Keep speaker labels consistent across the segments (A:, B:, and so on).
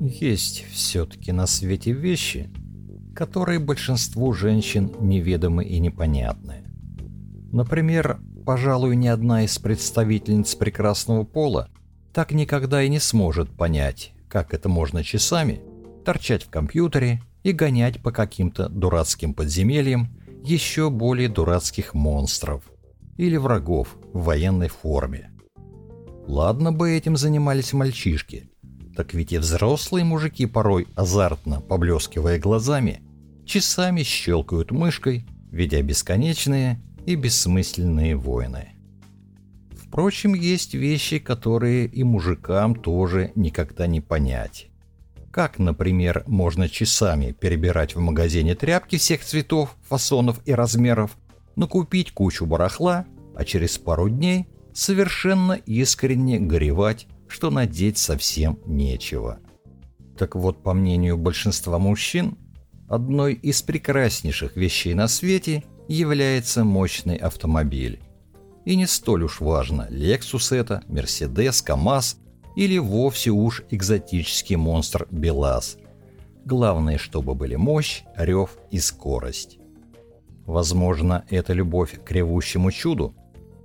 A: Есть все-таки на свете вещи, которые большинству женщин неведомы и непонятны. Например, пожалуй, ни одна из представительниц прекрасного пола так никогда и не сможет понять, как это можно часами торчать в компьютере и гонять по каким-то дурацким подземельям еще более дурацких монстров или врагов в военной форме. Ладно бы этим занимались мальчишки, так ведь и взрослые мужики порой азартно, поблескивая глазами, часами щелкают мышкой, ведя бесконечные и бессмысленные войны. Впрочем, есть вещи, которые и мужикам тоже никогда не понять. Как, например, можно часами перебирать в магазине тряпки всех цветов, фасонов и размеров, накупить кучу барахла, а через пару дней совершенно искренне горевать, что надеть совсем нечего. Так вот, по мнению большинства мужчин, одной из прекраснейших вещей на свете является мощный автомобиль. И не столь уж важно, Lexus это, Mercedes, КамАЗ или вовсе уж экзотический монстр БелАЗ. Главное, чтобы были мощь, рев и скорость. Возможно, эта любовь к ревущему чуду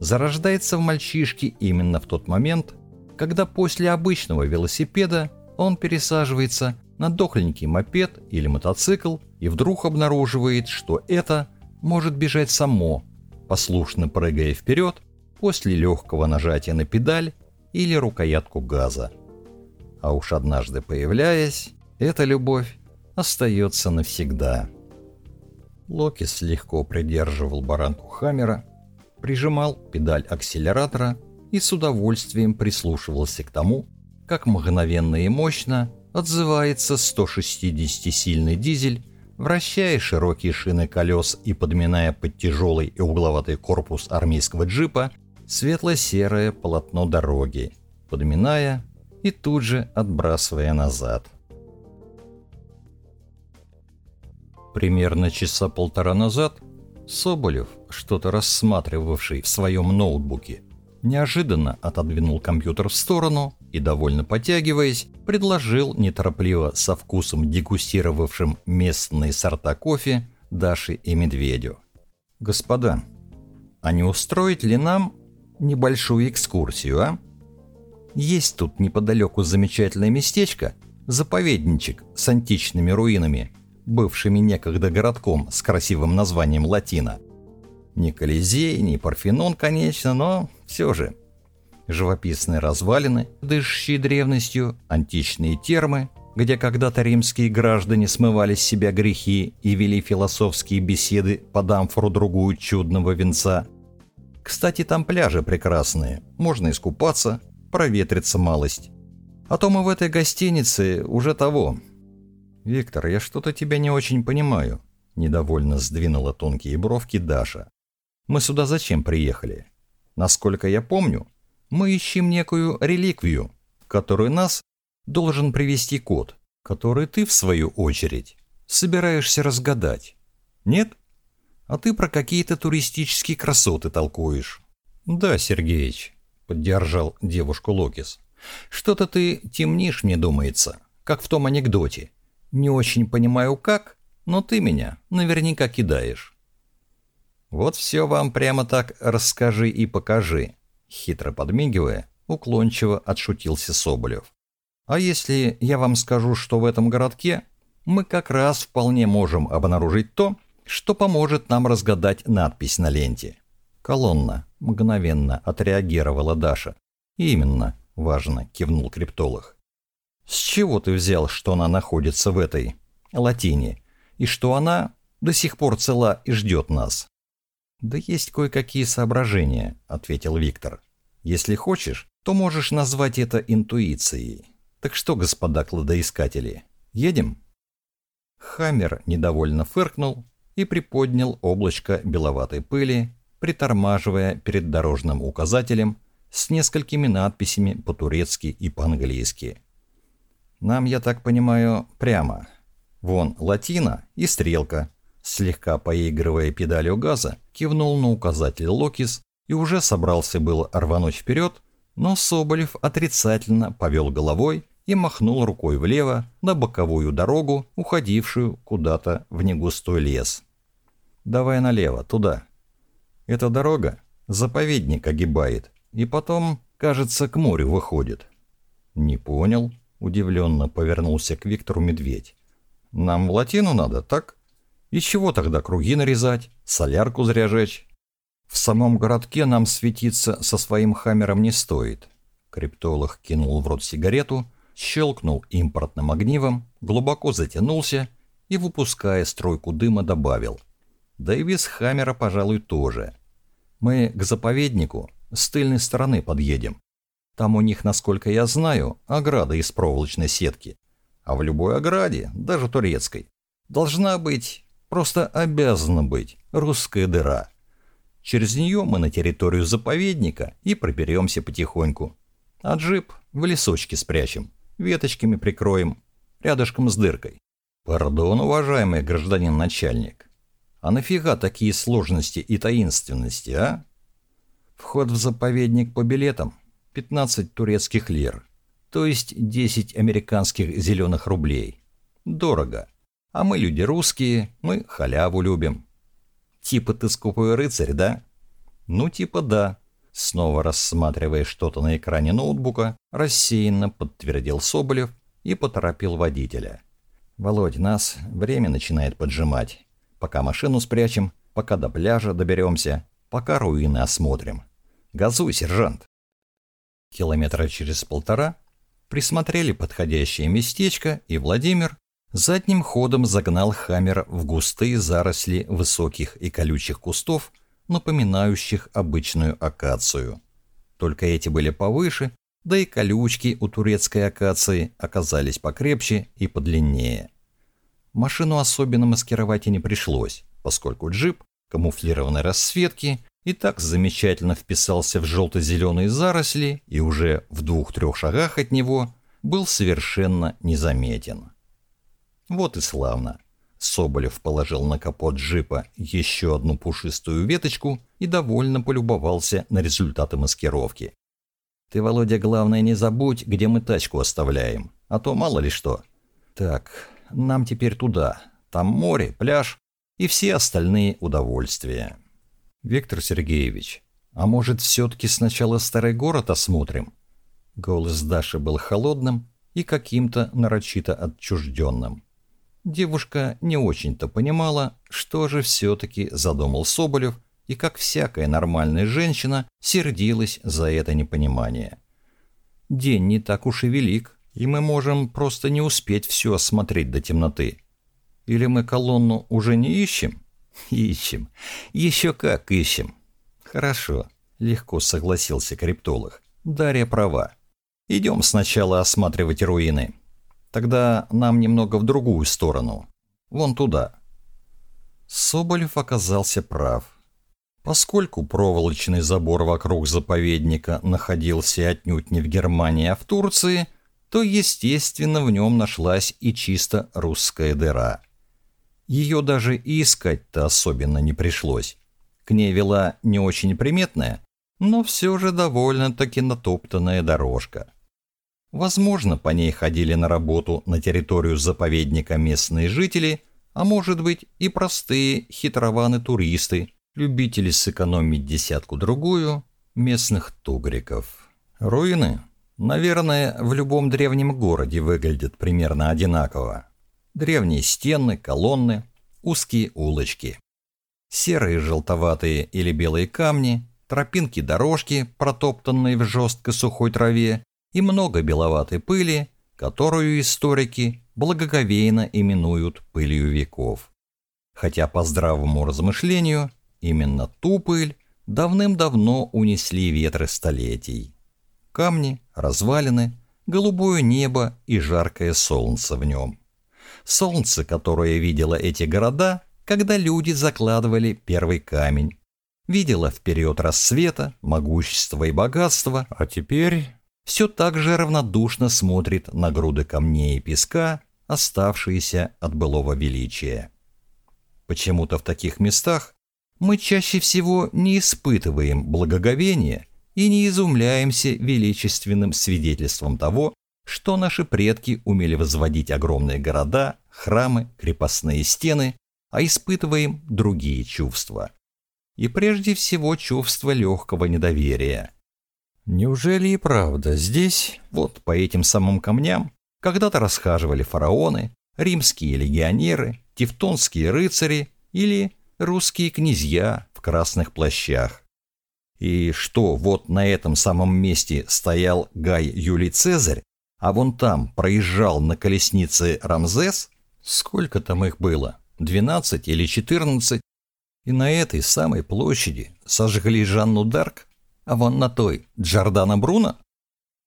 A: зарождается в мальчишке именно в тот момент, когда после обычного велосипеда он пересаживается на дохленький мопед или мотоцикл и вдруг обнаруживает, что это может бежать само, послушно прыгая вперед после легкого нажатия на педаль или рукоятку газа. А уж однажды появляясь, эта любовь остается навсегда. Локис легко придерживал баранку Хаммера, прижимал педаль акселератора и с удовольствием прислушивался к тому, как мгновенно и мощно отзывается 160-сильный дизель, вращая широкие шины колес и подминая под тяжелый и угловатый корпус армейского джипа светло-серое полотно дороги, подминая и тут же отбрасывая назад. Примерно часа полтора назад Соболев, что-то рассматривавший в своем ноутбуке, неожиданно отодвинул компьютер в сторону и, довольно потягиваясь, предложил неторопливо со вкусом дегустировавшим местные сорта кофе Даше и Медведю. «Господа, а не устроить ли нам небольшую экскурсию, а? Есть тут неподалеку замечательное местечко, заповедничек с античными руинами, бывшими некогда городком с красивым названием Латина. Не Колизей, не Парфенон, конечно, но все же. Живописные развалины, дышащие древностью, античные термы, где когда-то римские граждане смывали с себя грехи и вели философские беседы под амфору другую чудного венца – кстати, там пляжи прекрасные, можно искупаться, проветриться малость. А то мы в этой гостинице уже того. Виктор, я что-то тебя не очень понимаю, недовольно сдвинула тонкие бровки Даша. Мы сюда зачем приехали? Насколько я помню, мы ищем некую реликвию, которую нас должен привести кот, который ты, в свою очередь, собираешься разгадать. Нет? а ты про какие-то туристические красоты толкуешь». «Да, Сергеич», — поддержал девушку Локис. «Что-то ты темнишь, мне думается, как в том анекдоте. Не очень понимаю как, но ты меня наверняка кидаешь». «Вот все вам прямо так расскажи и покажи», — хитро подмигивая, уклончиво отшутился Соболев. «А если я вам скажу, что в этом городке мы как раз вполне можем обнаружить то, что поможет нам разгадать надпись на ленте. Колонна мгновенно отреагировала Даша. «Именно», — важно, кивнул криптолог. «С чего ты взял, что она находится в этой латине, и что она до сих пор цела и ждет нас?» «Да есть кое-какие соображения», — ответил Виктор. «Если хочешь, то можешь назвать это интуицией. Так что, господа кладоискатели, едем?» Хаммер недовольно фыркнул и приподнял облачко беловатой пыли, притормаживая перед дорожным указателем с несколькими надписями по-турецки и по-английски. «Нам, я так понимаю, прямо. Вон латина и стрелка». Слегка поигрывая педалью газа, кивнул на указатель Локис и уже собрался было рвануть вперед, но Соболев отрицательно повел головой и махнул рукой влево на боковую дорогу, уходившую куда-то в негустой лес. «Давай налево, туда. Эта дорога заповедник огибает, и потом, кажется, к морю выходит». «Не понял», — удивленно повернулся к Виктору медведь. «Нам в латину надо, так? И чего тогда круги нарезать, солярку зря жечь?» «В самом городке нам светиться со своим хаммером не стоит». Криптолог кинул в рот сигарету, щелкнул импортным огнивом, глубоко затянулся и, выпуская стройку дыма, добавил. «Да и без хаммера, пожалуй, тоже. Мы к заповеднику с тыльной стороны подъедем. Там у них, насколько я знаю, ограда из проволочной сетки. А в любой ограде, даже турецкой, должна быть, просто обязана быть, русская дыра. Через нее мы на территорию заповедника и проберемся потихоньку. А джип в лесочке спрячем, веточками прикроем, рядышком с дыркой. Пардон, уважаемый гражданин начальник. А нафига такие сложности и таинственности, а? Вход в заповедник по билетам 15 турецких лир, то есть 10 американских зеленых рублей. Дорого. А мы люди русские, мы халяву любим. Типа ты скупой рыцарь, да? Ну, типа да. Снова рассматривая что-то на экране ноутбука, рассеянно подтвердил Соболев и поторопил водителя. «Володь, нас время начинает поджимать. Пока машину спрячем, пока до пляжа доберемся, пока руины осмотрим. Газуй, сержант!» Километра через полтора присмотрели подходящее местечко, и Владимир задним ходом загнал Хаммер в густые заросли высоких и колючих кустов, напоминающих обычную акацию. Только эти были повыше, да и колючки у турецкой акации оказались покрепче и подлиннее. Машину особенно маскировать и не пришлось, поскольку джип камуфлированной расцветки и так замечательно вписался в желто-зеленые заросли и уже в двух-трех шагах от него был совершенно незаметен. Вот и славно. Соболев положил на капот джипа еще одну пушистую веточку и довольно полюбовался на результаты маскировки. «Ты, Володя, главное не забудь, где мы тачку оставляем, а то мало ли что. Так, нам теперь туда. Там море, пляж и все остальные удовольствия». «Виктор Сергеевич, а может, все-таки сначала старый город осмотрим?» Голос Даши был холодным и каким-то нарочито отчужденным. Девушка не очень-то понимала, что же все-таки задумал Соболев, и как всякая нормальная женщина сердилась за это непонимание. День не так уж и велик, и мы можем просто не успеть все осмотреть до темноты. Или мы колонну уже не ищем? Ищем. Еще как ищем. Хорошо, легко согласился криптолог. Дарья права. Идем сначала осматривать руины. Тогда нам немного в другую сторону. Вон туда. Соболев оказался прав. Поскольку проволочный забор вокруг заповедника находился отнюдь не в Германии, а в Турции, то, естественно, в нем нашлась и чисто русская дыра – ее даже искать-то особенно не пришлось. К ней вела не очень приметная, но все же довольно-таки натоптанная дорожка. Возможно, по ней ходили на работу на территорию заповедника местные жители, а может быть и простые хитрованы-туристы, любители сэкономить десятку-другую местных тугриков. Руины, наверное, в любом древнем городе выглядят примерно одинаково. Древние стены, колонны, узкие улочки. Серые желтоватые или белые камни, тропинки дорожки, протоптанные в жесткой сухой траве, и много беловатой пыли, которую историки благоговейно именуют пылью веков. Хотя по здравому размышлению именно ту пыль давным-давно унесли ветры столетий. Камни, развалины, голубое небо и жаркое солнце в нем солнце, которое видело эти города, когда люди закладывали первый камень. Видела вперед рассвета, могущество и богатство, а теперь все так же равнодушно смотрит на груды камней и песка, оставшиеся от былого величия. Почему-то в таких местах мы чаще всего не испытываем благоговения и не изумляемся величественным свидетельством того, что наши предки умели возводить огромные города, храмы, крепостные стены, а испытываем другие чувства. И прежде всего чувство легкого недоверия. Неужели и правда здесь, вот по этим самым камням, когда-то расхаживали фараоны, римские легионеры, тевтонские рыцари или русские князья в красных плащах? И что, вот на этом самом месте стоял Гай Юлий Цезарь, а вон там проезжал на колеснице Рамзес? Сколько там их было? 12 или 14? И на этой самой площади сожгли Жанну Дарк, а вон на той Джордана Бруно?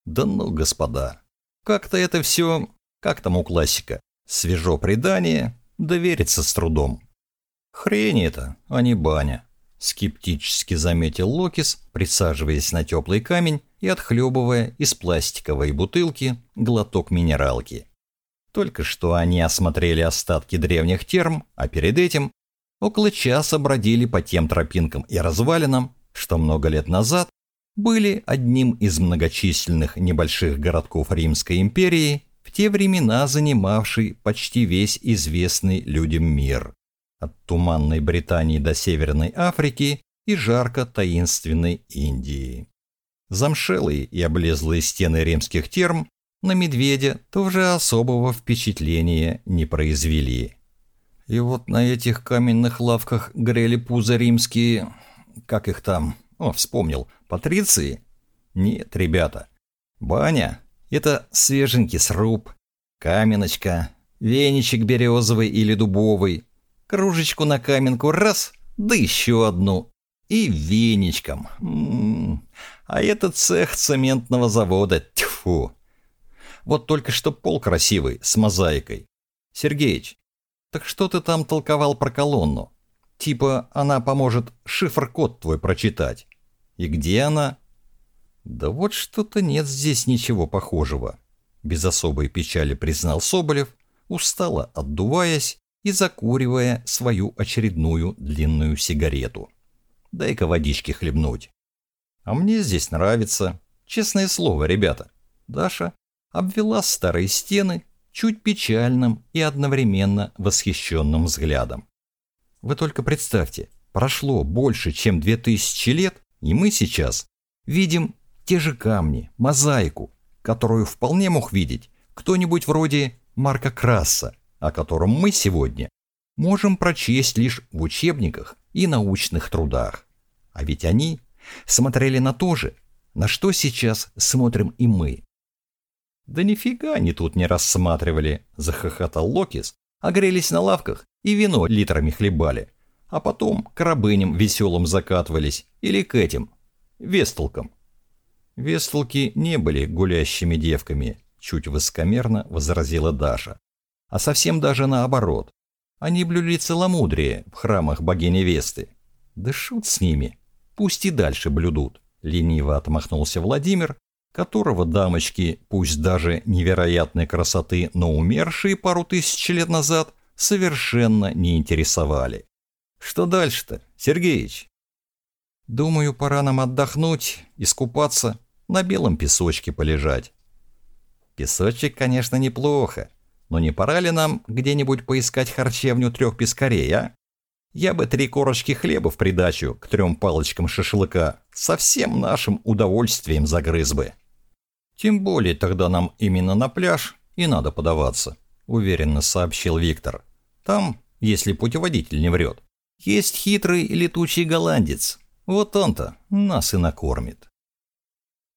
A: Да ну, господа, как-то это все, как там у классика, свежо предание, довериться с трудом. Хрень это, а не баня скептически заметил Локис, присаживаясь на теплый камень и отхлебывая из пластиковой бутылки глоток минералки. Только что они осмотрели остатки древних терм, а перед этим около часа бродили по тем тропинкам и развалинам, что много лет назад были одним из многочисленных небольших городков Римской империи, в те времена занимавший почти весь известный людям мир от туманной Британии до Северной Африки и жарко-таинственной Индии. Замшелые и облезлые стены римских терм на медведя тоже особого впечатления не произвели. И вот на этих каменных лавках грели пузо римские... Как их там? О, вспомнил. Патриции? Нет, ребята. Баня — это свеженький сруб, каменочка, веничек березовый или дубовый, кружечку на каменку раз, да еще одну. И веничком. М -м -м. А это цех цементного завода. Тьфу. Вот только что пол красивый, с мозаикой. Сергеич, так что ты там толковал про колонну? Типа она поможет шифр-код твой прочитать. И где она? Да вот что-то нет здесь ничего похожего. Без особой печали признал Соболев, устало отдуваясь и закуривая свою очередную длинную сигарету. Дай-ка водички хлебнуть. А мне здесь нравится. Честное слово, ребята. Даша обвела старые стены чуть печальным и одновременно восхищенным взглядом. Вы только представьте, прошло больше, чем две тысячи лет, и мы сейчас видим те же камни, мозаику, которую вполне мог видеть кто-нибудь вроде Марка Красса, о котором мы сегодня можем прочесть лишь в учебниках и научных трудах. А ведь они смотрели на то же, на что сейчас смотрим и мы. «Да нифига они тут не рассматривали», — захохотал Локис, огрелись на лавках и вино литрами хлебали, а потом к рабыням веселым закатывались или к этим, вестолкам. Вестолки не были гулящими девками, чуть высокомерно возразила Даша а совсем даже наоборот. Они блюли целомудрие в храмах богини Весты. Да шут с ними, пусть и дальше блюдут. Лениво отмахнулся Владимир, которого дамочки, пусть даже невероятной красоты, но умершие пару тысяч лет назад, совершенно не интересовали. Что дальше-то, Сергеич? Думаю, пора нам отдохнуть, искупаться, на белом песочке полежать. Песочек, конечно, неплохо, но не пора ли нам где-нибудь поискать харчевню трех пескарей, а? Я бы три корочки хлеба в придачу к трем палочкам шашлыка со всем нашим удовольствием загрыз бы. Тем более тогда нам именно на пляж и надо подаваться, уверенно сообщил Виктор. Там, если путеводитель не врет, есть хитрый летучий голландец. Вот он-то нас и накормит.